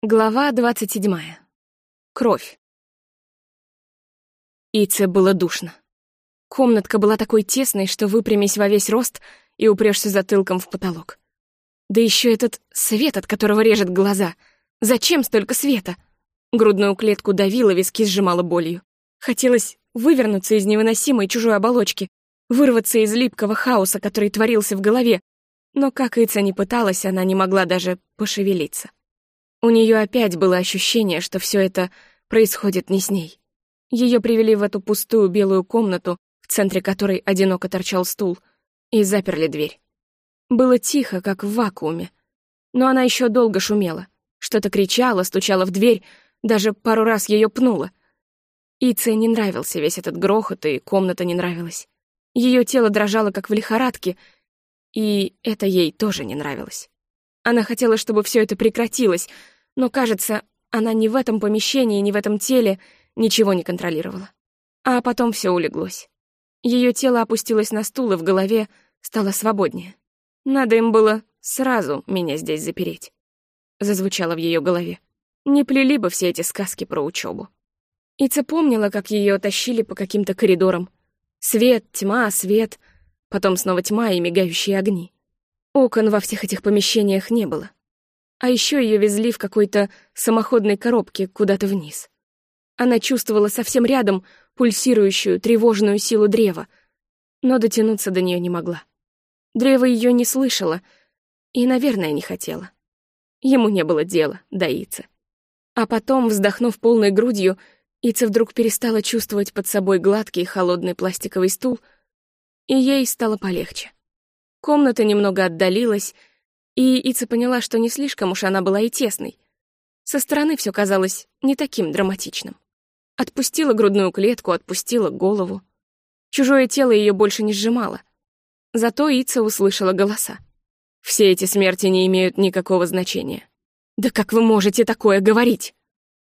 Глава двадцать седьмая. Кровь. Ице было душно. Комнатка была такой тесной, что выпрямись во весь рост и упрёшься затылком в потолок. Да еще этот свет, от которого режет глаза. Зачем столько света? Грудную клетку давила, виски сжимала болью. Хотелось вывернуться из невыносимой чужой оболочки, вырваться из липкого хаоса, который творился в голове, но как Ица не пыталась, она не могла даже пошевелиться. У нее опять было ощущение, что все это происходит не с ней. Ее привели в эту пустую белую комнату, в центре которой одиноко торчал стул, и заперли дверь. Было тихо, как в вакууме. Но она еще долго шумела. Что-то кричала, стучала в дверь, даже пару раз ее пнула. Ице не нравился весь этот грохот, и комната не нравилась. Ее тело дрожало, как в лихорадке, и это ей тоже не нравилось. Она хотела, чтобы все это прекратилось, но, кажется, она ни в этом помещении, ни в этом теле ничего не контролировала. А потом все улеглось. Ее тело опустилось на стул, и в голове стало свободнее. Надо им было сразу меня здесь запереть. Зазвучало в ее голове. Не плели бы все эти сказки про учебу. Ица помнила, как ее тащили по каким-то коридорам. Свет, тьма, свет, потом снова тьма и мигающие огни. Окон во всех этих помещениях не было. А еще ее везли в какой-то самоходной коробке куда-то вниз. Она чувствовала совсем рядом пульсирующую, тревожную силу древа, но дотянуться до нее не могла. Древо ее не слышало и, наверное, не хотела. Ему не было дела до Ицы. А потом, вздохнув полной грудью, Ица вдруг перестала чувствовать под собой гладкий холодный пластиковый стул, и ей стало полегче. Комната немного отдалилась, и Ица поняла, что не слишком уж она была и тесной. Со стороны все казалось не таким драматичным. Отпустила грудную клетку, отпустила голову. Чужое тело ее больше не сжимало. Зато Ица услышала голоса. Все эти смерти не имеют никакого значения. «Да как вы можете такое говорить?»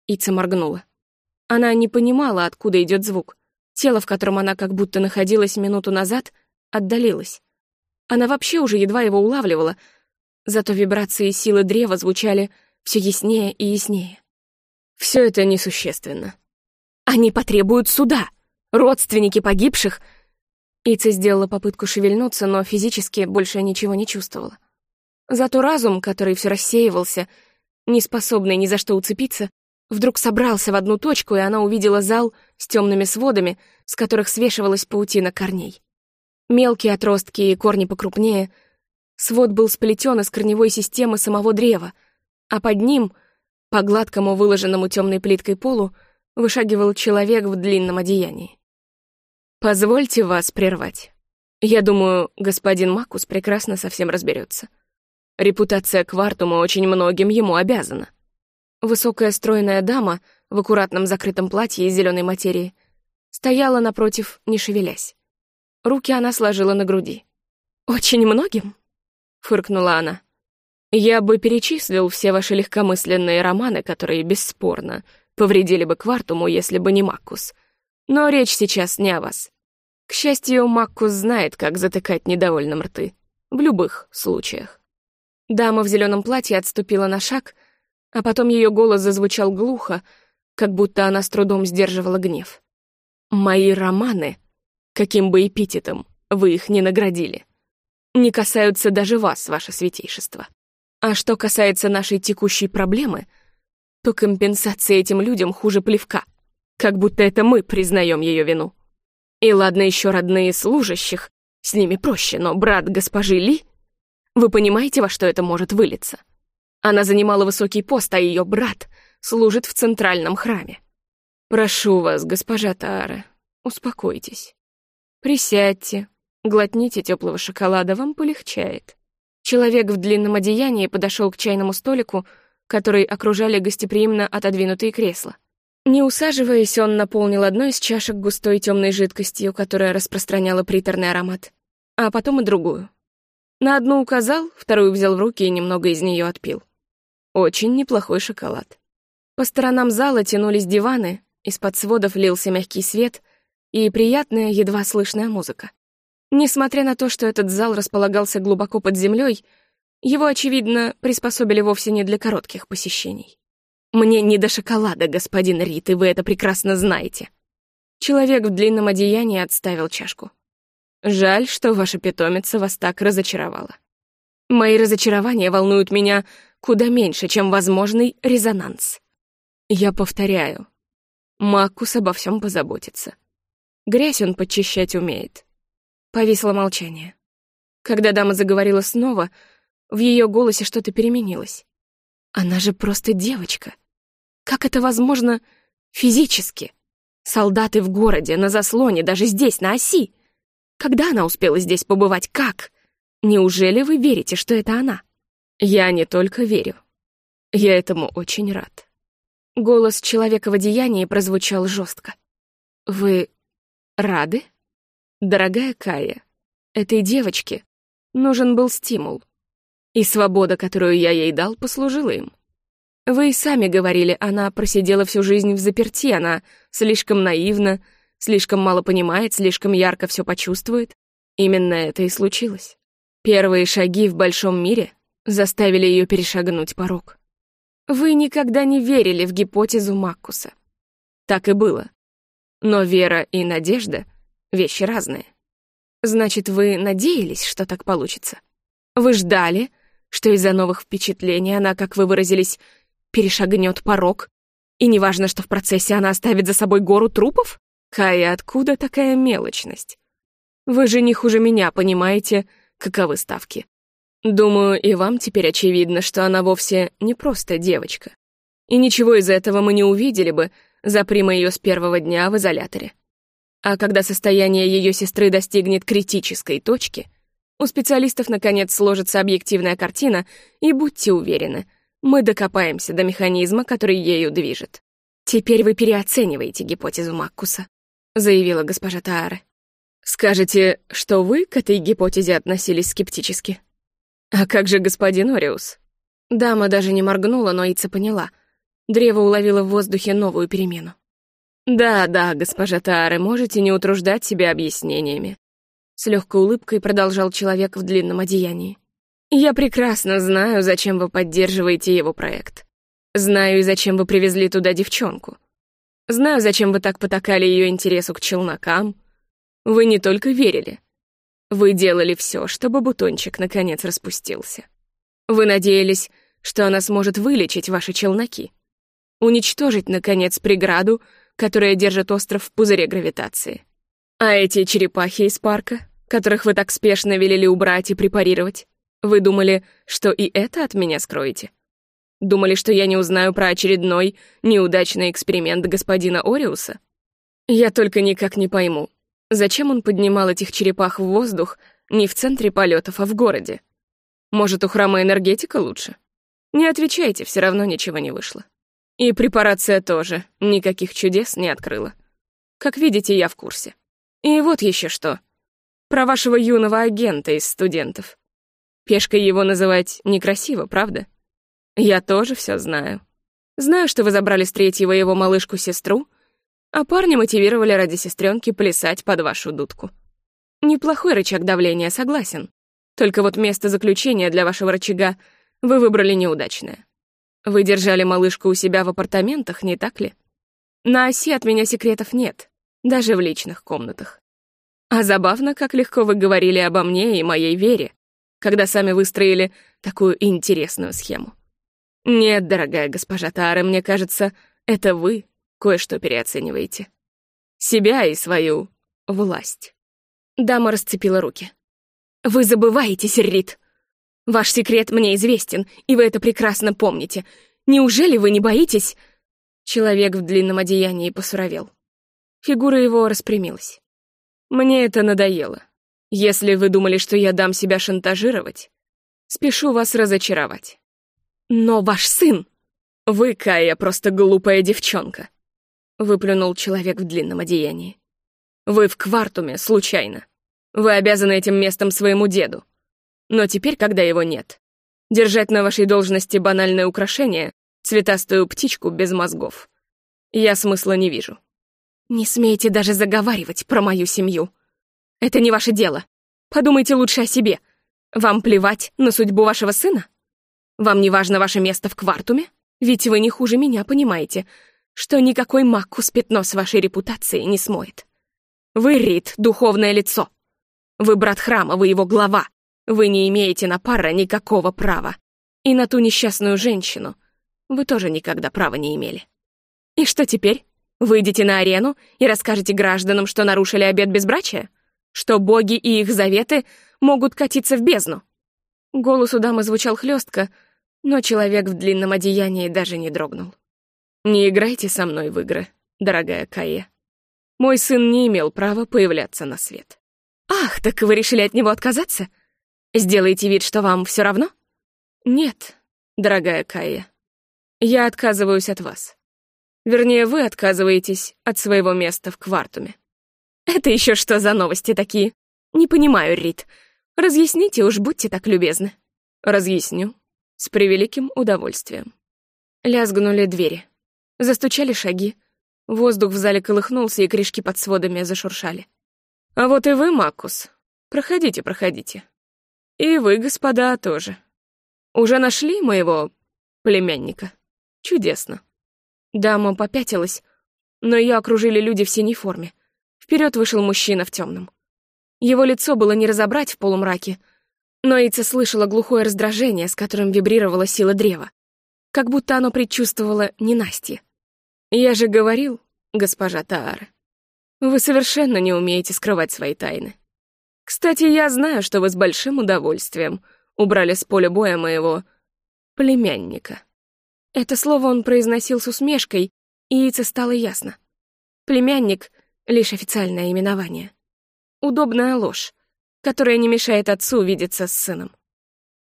Ица моргнула. Она не понимала, откуда идет звук. Тело, в котором она как будто находилась минуту назад, отдалилось. Она вообще уже едва его улавливала, зато вибрации силы древа звучали все яснее и яснее. Все это несущественно. Они потребуют суда. Родственники погибших... Ица сделала попытку шевельнуться, но физически больше ничего не чувствовала. Зато разум, который все рассеивался, не способный ни за что уцепиться, вдруг собрался в одну точку, и она увидела зал с темными сводами, с которых свешивалась паутина корней. Мелкие отростки и корни покрупнее. Свод был сплетен из корневой системы самого древа, а под ним, по гладкому выложенному темной плиткой полу, вышагивал человек в длинном одеянии. «Позвольте вас прервать. Я думаю, господин Макус прекрасно совсем разберется. Репутация Квартума очень многим ему обязана». Высокая стройная дама в аккуратном закрытом платье из зеленой материи стояла напротив, не шевелясь. Руки она сложила на груди. «Очень многим?» — фыркнула она. «Я бы перечислил все ваши легкомысленные романы, которые, бесспорно, повредили бы Квартуму, если бы не Маккус. Но речь сейчас не о вас. К счастью, Маккус знает, как затыкать недовольным рты. В любых случаях». Дама в зеленом платье отступила на шаг, а потом ее голос зазвучал глухо, как будто она с трудом сдерживала гнев. «Мои романы каким бы эпитетом вы их не наградили, не касаются даже вас, ваше святейшество. А что касается нашей текущей проблемы, то компенсация этим людям хуже плевка, как будто это мы признаем ее вину. И ладно еще родные служащих, с ними проще, но брат госпожи Ли, вы понимаете, во что это может вылиться? Она занимала высокий пост, а ее брат служит в центральном храме. Прошу вас, госпожа Таара, успокойтесь. «Присядьте, глотните теплого шоколада, вам полегчает». Человек в длинном одеянии подошел к чайному столику, который окружали гостеприимно отодвинутые кресла. Не усаживаясь, он наполнил одну из чашек густой темной жидкостью, которая распространяла приторный аромат, а потом и другую. На одну указал, вторую взял в руки и немного из нее отпил. Очень неплохой шоколад. По сторонам зала тянулись диваны, из-под сводов лился мягкий свет — и приятная, едва слышная музыка. Несмотря на то, что этот зал располагался глубоко под землей, его, очевидно, приспособили вовсе не для коротких посещений. Мне не до шоколада, господин Рит, и вы это прекрасно знаете. Человек в длинном одеянии отставил чашку. Жаль, что ваша питомица вас так разочаровала. Мои разочарования волнуют меня куда меньше, чем возможный резонанс. Я повторяю, Маккус обо всем позаботится. Грязь он подчищать умеет. Повисло молчание. Когда дама заговорила снова, в ее голосе что-то переменилось. Она же просто девочка. Как это возможно физически? Солдаты в городе, на заслоне, даже здесь, на оси. Когда она успела здесь побывать? Как? Неужели вы верите, что это она? Я не только верю. Я этому очень рад. Голос человека в одеянии прозвучал жестко. Вы рады? Дорогая Кая, этой девочке нужен был стимул. И свобода, которую я ей дал, послужила им. Вы и сами говорили, она просидела всю жизнь в заперти, она слишком наивна, слишком мало понимает, слишком ярко все почувствует. Именно это и случилось. Первые шаги в большом мире заставили ее перешагнуть порог. Вы никогда не верили в гипотезу Маккуса. Так и было. Но вера и надежда — вещи разные. Значит, вы надеялись, что так получится? Вы ждали, что из-за новых впечатлений она, как вы выразились, перешагнет порог, и неважно, что в процессе она оставит за собой гору трупов? Кая, откуда такая мелочность? Вы же не хуже меня понимаете, каковы ставки. Думаю, и вам теперь очевидно, что она вовсе не просто девочка. И ничего из этого мы не увидели бы, заприма ее с первого дня в изоляторе. А когда состояние ее сестры достигнет критической точки, у специалистов наконец сложится объективная картина, и будьте уверены, мы докопаемся до механизма, который ею движет. «Теперь вы переоцениваете гипотезу Маккуса», — заявила госпожа Тааре. «Скажете, что вы к этой гипотезе относились скептически?» «А как же господин Ориус?» Дама даже не моргнула, но Ица поняла. Древо уловило в воздухе новую перемену. «Да, да, госпожа Тааре, можете не утруждать себя объяснениями». С легкой улыбкой продолжал человек в длинном одеянии. Я прекрасно знаю, зачем вы поддерживаете его проект. Знаю и зачем вы привезли туда девчонку. Знаю, зачем вы так потакали ее интересу к челнокам. Вы не только верили. Вы делали все, чтобы бутончик наконец распустился. Вы надеялись, что она сможет вылечить ваши челноки. Уничтожить, наконец, преграду, которая держит остров в пузыре гравитации. А эти черепахи из парка, которых вы так спешно велели убрать и препарировать, вы думали, что и это от меня скроете? Думали, что я не узнаю про очередной неудачный эксперимент господина Ориуса? Я только никак не пойму, зачем он поднимал этих черепах в воздух не в центре полетов, а в городе? Может, у храма энергетика лучше? Не отвечайте, все равно ничего не вышло. И препарация тоже никаких чудес не открыла. Как видите, я в курсе. И вот еще что. Про вашего юного агента из студентов. Пешкой его называть некрасиво, правда? Я тоже все знаю. Знаю, что вы забрали с третьего его малышку-сестру, а парня мотивировали ради сестренки плясать под вашу дудку. Неплохой рычаг давления, согласен. Только вот место заключения для вашего рычага вы выбрали неудачное. Вы держали малышку у себя в апартаментах, не так ли? На оси от меня секретов нет, даже в личных комнатах. А забавно, как легко вы говорили обо мне и моей вере, когда сами выстроили такую интересную схему. Нет, дорогая госпожа Тара, мне кажется, это вы кое-что переоцениваете. Себя и свою власть. Дама расцепила руки. «Вы забываете, Серрит. Ваш секрет мне известен, и вы это прекрасно помните. Неужели вы не боитесь...» Человек в длинном одеянии посуровел. Фигура его распрямилась. «Мне это надоело. Если вы думали, что я дам себя шантажировать, спешу вас разочаровать. Но ваш сын... Вы, Кая, просто глупая девчонка. Выплюнул человек в длинном одеянии. Вы в квартуме, случайно. Вы обязаны этим местом своему деду. Но теперь, когда его нет, держать на вашей должности банальное украшение, цветастую птичку без мозгов, я смысла не вижу. Не смейте даже заговаривать про мою семью. Это не ваше дело. Подумайте лучше о себе. Вам плевать на судьбу вашего сына? Вам не важно ваше место в квартуме? Ведь вы не хуже меня понимаете, что никакой Маккус пятно с вашей репутацией не смоет. Вы, Рид, духовное лицо. Вы брат храма, вы его глава. Вы не имеете на пара никакого права. И на ту несчастную женщину вы тоже никогда права не имели. И что теперь? Выйдете на арену и расскажете гражданам, что нарушили обет безбрачия? Что боги и их заветы могут катиться в бездну? Голос у дамы звучал хлестко, но человек в длинном одеянии даже не дрогнул. «Не играйте со мной в игры, дорогая Кая. Мой сын не имел права появляться на свет». «Ах, так вы решили от него отказаться? Сделаете вид, что вам все равно?» «Нет, дорогая Кая. Я отказываюсь от вас. Вернее, вы отказываетесь от своего места в Квартуме». «Это еще что за новости такие? Не понимаю, Рит. Разъясните уж, будьте так любезны. Разъясню. С превеликим удовольствием. Лязгнули двери. Застучали шаги. Воздух в зале колыхнулся, и крышки под сводами зашуршали. А вот и вы, Макус. Проходите, проходите. И вы, господа, тоже. Уже нашли моего племянника? Чудесно. Дама попятилась, но ее окружили люди в синей форме. Вперед вышел мужчина в темном. Его лицо было не разобрать в полумраке, но Ица слышала глухое раздражение, с которым вибрировала сила древа, как будто оно предчувствовало ненастье. «Я же говорил, госпожа Таара, вы совершенно не умеете скрывать свои тайны. Кстати, я знаю, что вы с большим удовольствием убрали с поля боя моего племянника». Это слово он произносил с усмешкой, и Ице стало ясно. Племянник — лишь официальное именование удобная ложь, которая не мешает отцу видеться с сыном.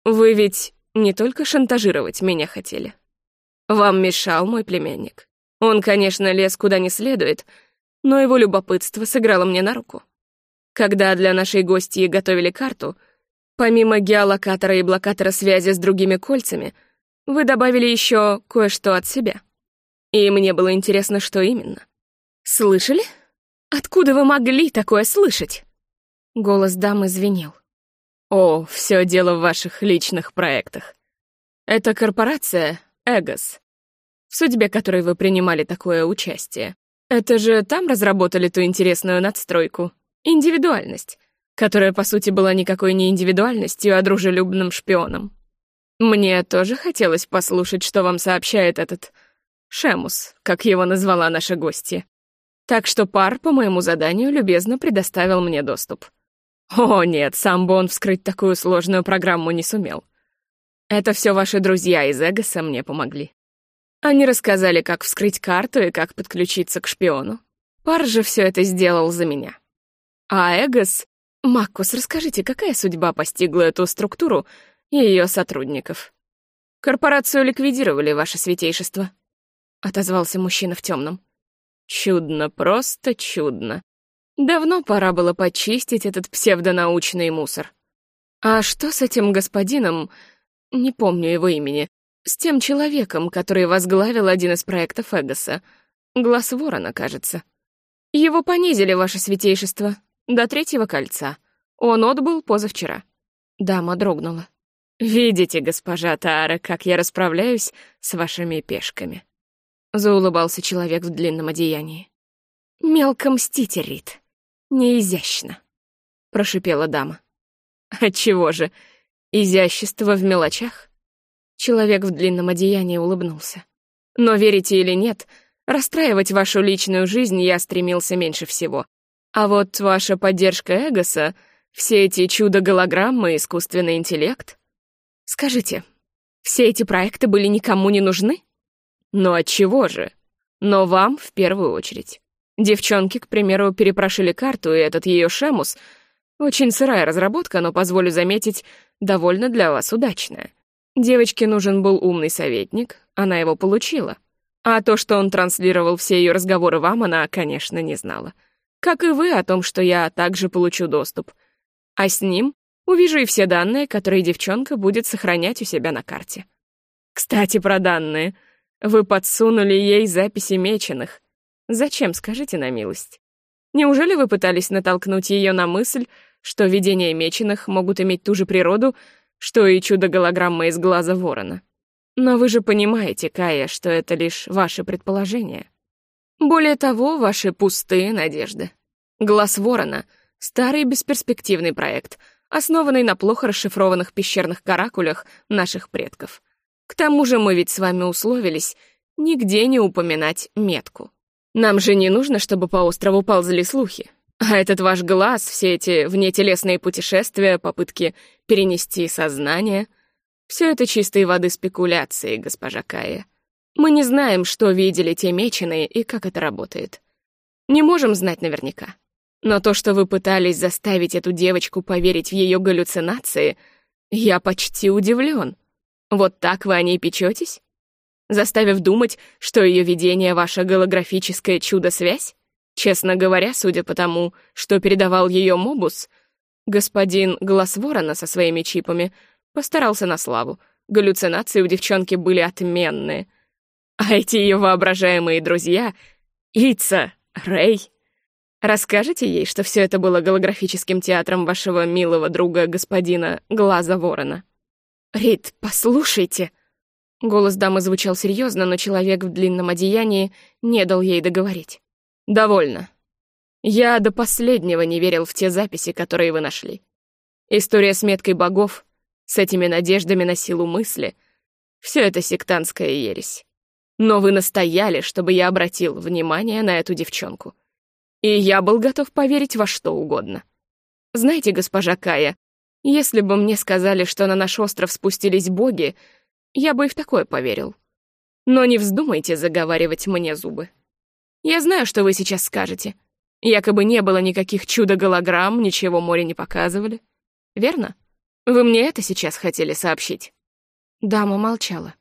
Вы ведь не только шантажировать меня хотели. Вам мешал мой племянник. Он, конечно, лез куда не следует, но его любопытство сыграло мне на руку. Когда для нашей гостьи готовили карту, помимо геолокатора и блокатора связи с другими кольцами, вы добавили еще кое-что от себя. И мне было интересно, что именно. Слышали? Откуда вы могли такое слышать? Голос дамы звенел. «О, все дело в ваших личных проектах. Это корпорация Эгос, в судьбе которой вы принимали такое участие. Это же там разработали ту интересную надстройку. Индивидуальность, которая, по сути, была никакой не индивидуальностью, а дружелюбным шпионом. Мне тоже хотелось послушать, что вам сообщает этот Шемус, как его назвала наша гостья. Так что пар по моему заданию любезно предоставил мне доступ. О, нет, сам бы он вскрыть такую сложную программу не сумел. Это все ваши друзья из Эгоса мне помогли. Они рассказали, как вскрыть карту и как подключиться к шпиону. Пар же все это сделал за меня. А Эгос... Маккус, расскажите, какая судьба постигла эту структуру и ее сотрудников? Корпорацию ликвидировали, ваше святейшество. Отозвался мужчина в темном. Чудно, просто чудно. Давно пора было почистить этот псевдонаучный мусор. А что с этим господином, не помню его имени, с тем человеком, который возглавил один из проектов Эгоса? Глаз ворона, кажется. Его понизили, ваше святейшество, до третьего кольца. Он отбыл позавчера. Дама дрогнула. «Видите, госпожа Таара, как я расправляюсь с вашими пешками?» Заулыбался человек в длинном одеянии. «Мелко мститель, Рит неизящно», — прошипела дама. «Отчего же? Изящество в мелочах?» Человек в длинном одеянии улыбнулся. «Но верите или нет, расстраивать вашу личную жизнь я стремился меньше всего. А вот ваша поддержка Эгоса, все эти чудо-голограммы, искусственный интеллект... Скажите, все эти проекты были никому не нужны? Ну отчего же? Но вам в первую очередь. Девчонки, к примеру, перепрошили карту, и этот ее шемус — очень сырая разработка, но, позволю заметить, довольно для вас удачная. Девочке нужен был умный советник, она его получила. А то, что он транслировал все ее разговоры вам, она, конечно, не знала. Как и вы о том, что я также получу доступ. А с ним увижу и все данные, которые девчонка будет сохранять у себя на карте. Кстати, про данные. Вы подсунули ей записи меченых. Зачем, скажите на милость? Неужели вы пытались натолкнуть ее на мысль, что видения меченых могут иметь ту же природу, что и чудо-голограмма из глаза ворона? Но вы же понимаете, Кая, что это лишь ваши предположения. Более того, ваши пустые надежды. Глаз ворона — старый бесперспективный проект, основанный на плохо расшифрованных пещерных каракулях наших предков. К тому же мы ведь с вами условились нигде не упоминать метку. Нам же не нужно, чтобы по острову ползали слухи. А этот ваш глаз, все эти внетелесные путешествия, попытки перенести сознание — все это чистой воды спекуляции, госпожа Кая. Мы не знаем, что видели те меченые и как это работает. Не можем знать наверняка. Но то, что вы пытались заставить эту девочку поверить в ее галлюцинации, я почти удивлен. Вот так вы о ней печетесь? Заставив думать, что ее видение — ваша голографическая чудо-связь? Честно говоря, судя по тому, что передавал ее Мобус, господин Глаз Ворона со своими чипами постарался на славу. Галлюцинации у девчонки были отменные. А эти ее воображаемые друзья — Ица, Рэй. Расскажете ей, что все это было голографическим театром вашего милого друга господина Глаза Ворона? Рид, послушайте. Голос дамы звучал серьезно, но человек в длинном одеянии не дал ей договорить. «Довольно. Я до последнего не верил в те записи, которые вы нашли. История с меткой богов, с этими надеждами на силу мысли — все это сектантская ересь. Но вы настояли, чтобы я обратил внимание на эту девчонку. И я был готов поверить во что угодно. Знаете, госпожа Кая, если бы мне сказали, что на наш остров спустились боги, я бы и в такое поверил. Но не вздумайте заговаривать мне зубы. Я знаю, что вы сейчас скажете. Якобы не было никаких чудо-голограмм, ничего море не показывали. Верно? Вы мне это сейчас хотели сообщить?» Дама молчала.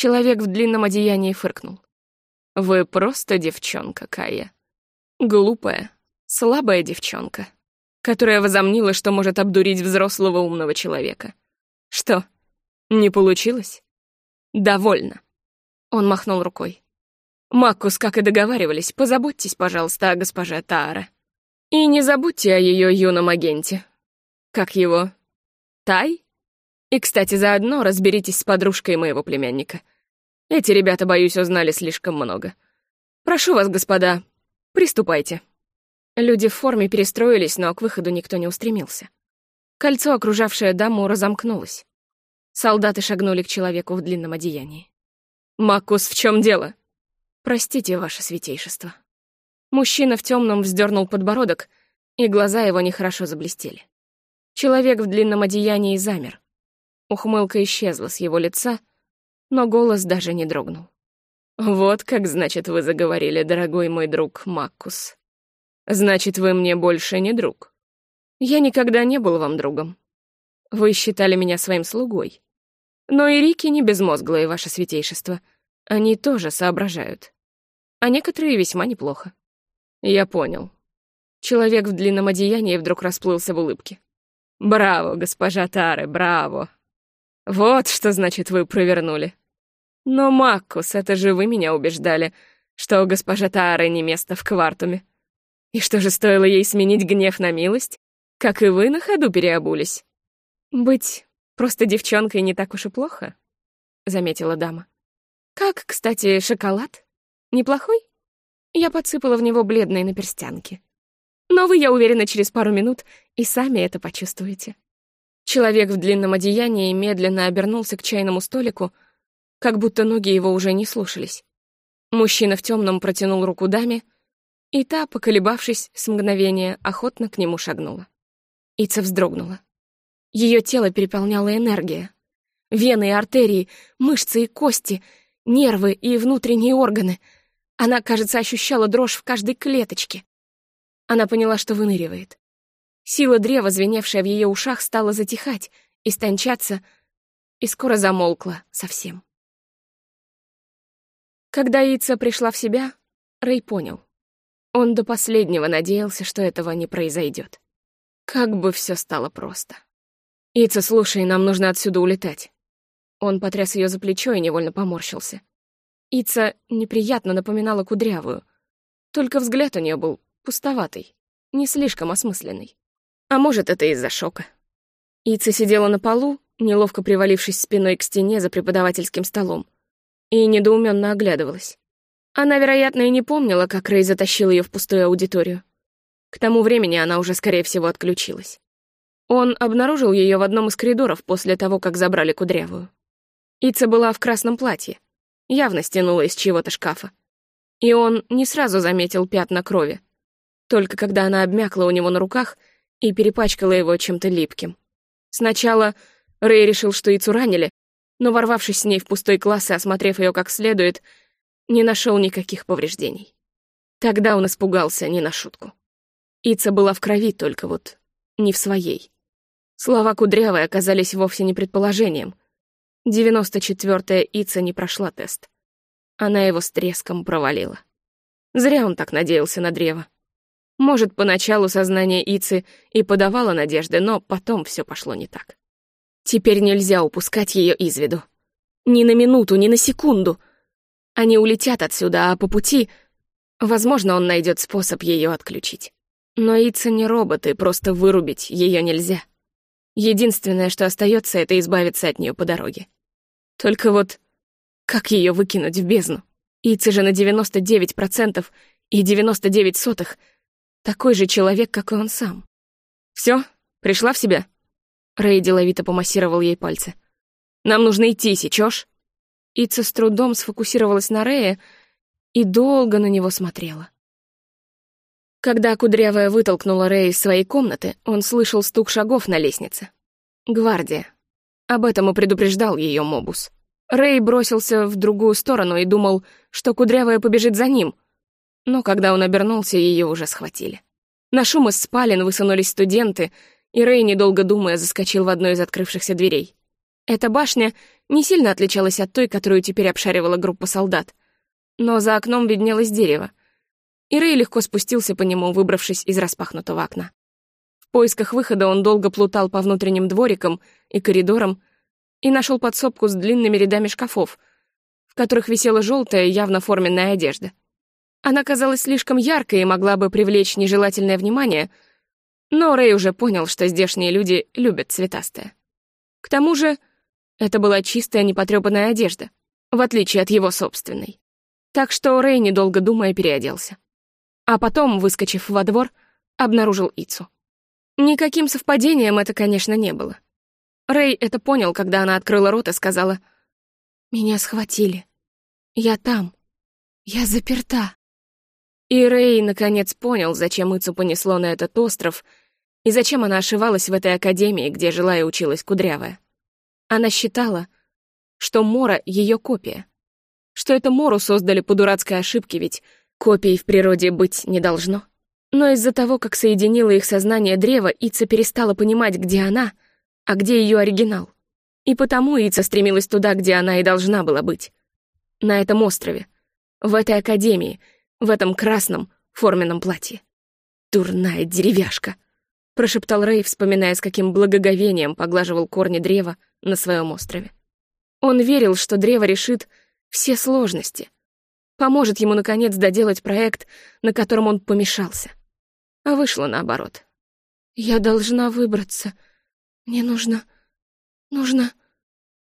Человек в длинном одеянии фыркнул. «Вы просто девчонка, Кая. Глупая, слабая девчонка, которая возомнила, что может обдурить взрослого умного человека. Что, не получилось? Довольно». Он махнул рукой. Маккус, как и договаривались, позаботьтесь, пожалуйста, о госпоже Таара. И не забудьте о ее юном агенте. Как его? Тай? И, кстати, заодно разберитесь с подружкой моего племянника. Эти ребята, боюсь, узнали слишком много. Прошу вас, господа, приступайте. Люди в форме перестроились, но к выходу никто не устремился. Кольцо, окружавшее даму, разомкнулось. Солдаты шагнули к человеку в длинном одеянии. «Маккус, в чем дело?» «Простите, ваше святейшество». Мужчина в темном вздернул подбородок, и глаза его нехорошо заблестели. Человек в длинном одеянии замер. Ухмылка исчезла с его лица, но голос даже не дрогнул. «Вот как, значит, вы заговорили, дорогой мой друг Маккус. Значит, вы мне больше не друг. Я никогда не был вам другом. Вы считали меня своим слугой. Но и Рики не безмозглые, ваше святейшество — они тоже соображают. А некоторые весьма неплохо. Я понял. Человек в длинном одеянии вдруг расплылся в улыбке. «Браво, госпожа Тары, браво! Вот что значит вы провернули. Но, Маккус, это же вы меня убеждали, что госпожа Тары не место в квартуме. И что же стоило ей сменить гнев на милость, как и вы на ходу переобулись? Быть просто девчонкой не так уж и плохо, — заметила дама. Как, кстати, шоколад? Неплохой? Я подсыпала в него бледные наперстянки. Но вы, я уверена, через пару минут и сами это почувствуете. Человек в длинном одеянии медленно обернулся к чайному столику, как будто ноги его уже не слушались. Мужчина в темном протянул руку даме, и та, поколебавшись с мгновения, охотно к нему шагнула. Ица вздрогнула. Ее тело переполняла энергия. Вены и артерии, мышцы и кости — нервы и внутренние органы. Она, кажется, ощущала дрожь в каждой клеточке. Она поняла, что выныривает. Сила древа, звеневшая в ее ушах, стала затихать, истончаться, и скоро замолкла совсем. Когда яйца пришла в себя, Рэй понял. Он до последнего надеялся, что этого не произойдет. Как бы все стало просто. «Ица, слушай, нам нужно отсюда улетать. Он потряс ее за плечо и невольно поморщился. Ица неприятно напоминала кудрявую. Только взгляд у нее был пустоватый, не слишком осмысленный. А может, это из-за шока. Ица сидела на полу, неловко привалившись спиной к стене за преподавательским столом, и недоуменно оглядывалась. Она, вероятно, и не помнила, как Рэй затащил ее в пустую аудиторию. К тому времени она уже, скорее всего, отключилась. Он обнаружил ее в одном из коридоров после того, как забрали кудрявую. Ица была в красном платье, явно стянула из чего-то шкафа. И он не сразу заметил пятна крови, только когда она обмякла у него на руках и перепачкала его чем-то липким. Сначала Рэй решил, что Ицу ранили, но, ворвавшись с ней в пустой класс и осмотрев ее как следует, не нашел никаких повреждений. Тогда он испугался не на шутку. Ица была в крови, только вот не в своей. Слова Кудрявой оказались вовсе не предположением. 94-я Ица не прошла тест. Она его с треском провалила. Зря он так надеялся на древо. Может, поначалу сознание Ицы и подавало надежды, но потом все пошло не так. Теперь нельзя упускать ее из виду. Ни на минуту, ни на секунду. Они улетят отсюда, а по пути... Возможно, он найдет способ ее отключить. Но Ица не робот, и просто вырубить ее нельзя. Единственное, что остается, это избавиться от нее по дороге. Только вот как ее выкинуть в бездну? Ица же на 99% и 99 сотых такой же человек, как и он сам. Все, пришла в себя?» Рэй деловито помассировал ей пальцы. «Нам нужно идти, сечешь?» Ица с трудом сфокусировалась на Рэе и долго на него смотрела. Когда Кудрявая вытолкнула Рэя из своей комнаты, он слышал стук шагов на лестнице. «Гвардия». Об этом и предупреждал ее Мобус. Рэй бросился в другую сторону и думал, что Кудрявая побежит за ним, но когда он обернулся, ее уже схватили. На шум из спален высунулись студенты, и Рэй, недолго думая, заскочил в одну из открывшихся дверей. Эта башня не сильно отличалась от той, которую теперь обшаривала группа солдат, но за окном виднелось дерево, и Рэй легко спустился по нему, выбравшись из распахнутого окна. В поисках выхода он долго плутал по внутренним дворикам и коридорам и нашел подсобку с длинными рядами шкафов, в которых висела желтая, явно форменная одежда. Она казалась слишком яркой и могла бы привлечь нежелательное внимание, но Рэй уже понял, что здешние люди любят цветастое. К тому же это была чистая непотрёпанная одежда, в отличие от его собственной. Так что Рэй, недолго думая, переоделся. А потом, выскочив во двор, обнаружил Ицу. Никаким совпадением это, конечно, не было. Рэй это понял, когда она открыла рот и сказала, «Меня схватили. Я там. Я заперта». И Рэй наконец понял, зачем Ицу понесло на этот остров и зачем она ошивалась в этой академии, где жила и училась Кудрявая. Она считала, что Мора — ее копия. Что это Мору создали по дурацкой ошибке, ведь копий в природе быть не должно. Но из-за того, как соединило их сознание древа, Ица перестала понимать, где она, а где ее оригинал. И потому Ица стремилась туда, где она и должна была быть. На этом острове, в этой академии — в этом красном форменном платье. «Дурная деревяшка!» — прошептал Рэй, вспоминая, с каким благоговением поглаживал корни древа на своем острове. Он верил, что древо решит все сложности, поможет ему, наконец, доделать проект, на котором он помешался. А вышло наоборот. «Я должна выбраться. Мне нужно... нужно...»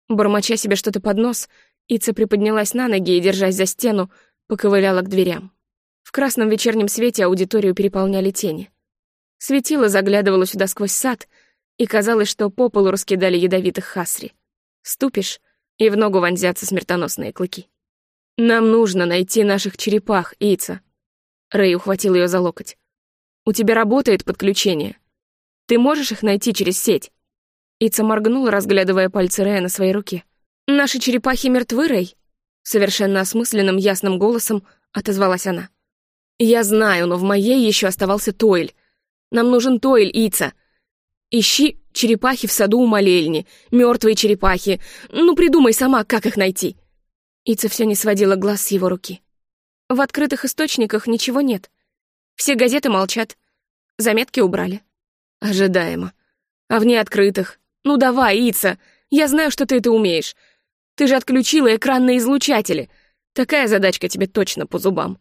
Бормоча себе что-то под нос, Ица приподнялась на ноги и, держась за стену, поковыляла к дверям. В красном вечернем свете аудиторию переполняли тени. Светило заглядывало сюда сквозь сад, и казалось, что по полу раскидали ядовитых хасри. Ступишь, и в ногу вонзятся смертоносные клыки. «Нам нужно найти наших черепах, Ица». Рэй ухватил ее за локоть. «У тебя работает подключение. Ты можешь их найти через сеть?» Ица моргнула, разглядывая пальцы Рэя на своей руке. «Наши черепахи мертвы, Рэй?» Совершенно осмысленным, ясным голосом отозвалась она. «Я знаю, но в моей еще оставался Тойль. Нам нужен Тойль, Ица. Ищи черепахи в саду у молельни, мертвые черепахи. Ну, придумай сама, как их найти». Ица все не сводила глаз с его руки. В открытых источниках ничего нет. Все газеты молчат. Заметки убрали. Ожидаемо. А в неоткрытых? Ну давай, Ица, я знаю, что ты это умеешь. Ты же отключила экранные излучатели. Такая задачка тебе точно по зубам.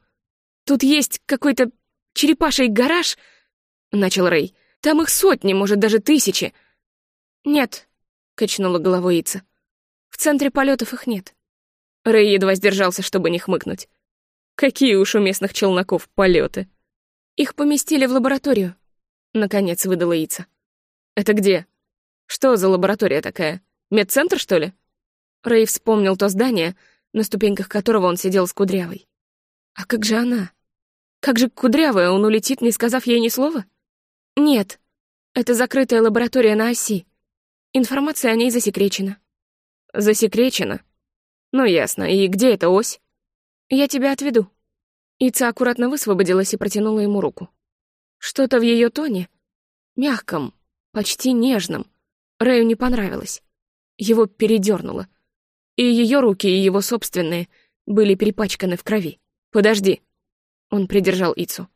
Тут есть какой-то черепаший гараж, — начал Рэй. Там их сотни, может, даже тысячи. Нет, — качнула головой Ица. «В центре полетов их нет». Рэй едва сдержался, чтобы не хмыкнуть. Какие уж у местных челноков полеты. Их поместили в лабораторию, — наконец выдала Ица. «Это где? Что за лаборатория такая? Медцентр, что ли?» Рэй вспомнил то здание, на ступеньках которого он сидел с Кудрявой. «А как же она? Как же Кудрявая, он улетит, не сказав ей ни слова?» «Нет, это закрытая лаборатория на оси. Информация о ней засекречена». «Засекречена? Ну, ясно. И где эта ось?» «Я тебя отведу». Ица аккуратно высвободилась и протянула ему руку. Что-то в ее тоне, мягком, почти нежном, Рэю не понравилось. Его передернуло. И ее руки, и его собственные были перепачканы в крови. «Подожди». Он придержал Ицу.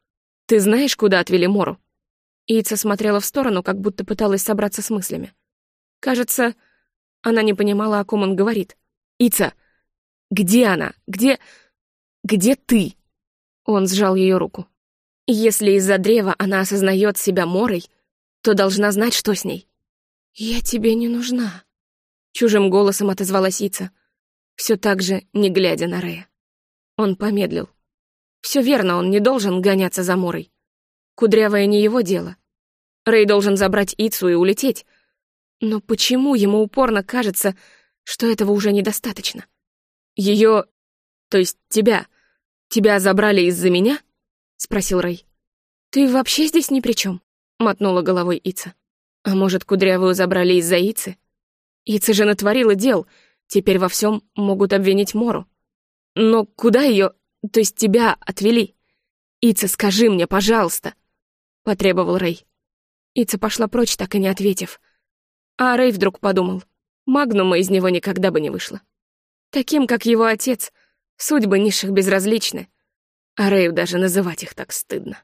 «Ты знаешь, куда отвели Мору?» Ица смотрела в сторону, как будто пыталась собраться с мыслями. Кажется, она не понимала, о ком он говорит. «Ица, где она? Где... где ты?» Он сжал ее руку. Если из-за древа она осознает себя Морой, то должна знать, что с ней. «Я тебе не нужна», — чужим голосом отозвалась Ица, все так же не глядя на Рея. Он помедлил. Все верно, он не должен гоняться за Морой. Кудрявое не его дело. Рэй должен забрать Ицу и улететь. Но почему ему упорно кажется, что этого уже недостаточно? Ее, то есть тебя, тебя забрали из-за меня? — спросил Рэй. «Ты вообще здесь ни при чем, мотнула головой Ица. «А может, Кудрявую забрали из-за Ицы? Ица же натворила дел, теперь во всем могут обвинить Мору. Но куда ее, то есть тебя, отвели? Ица, скажи мне, пожалуйста!» — потребовал Рэй. Ица пошла прочь, так и не ответив. А Рэй вдруг подумал, магнума из него никогда бы не вышло. Таким, как его отец, судьбы низших безразличны, а Рэю даже называть их так стыдно.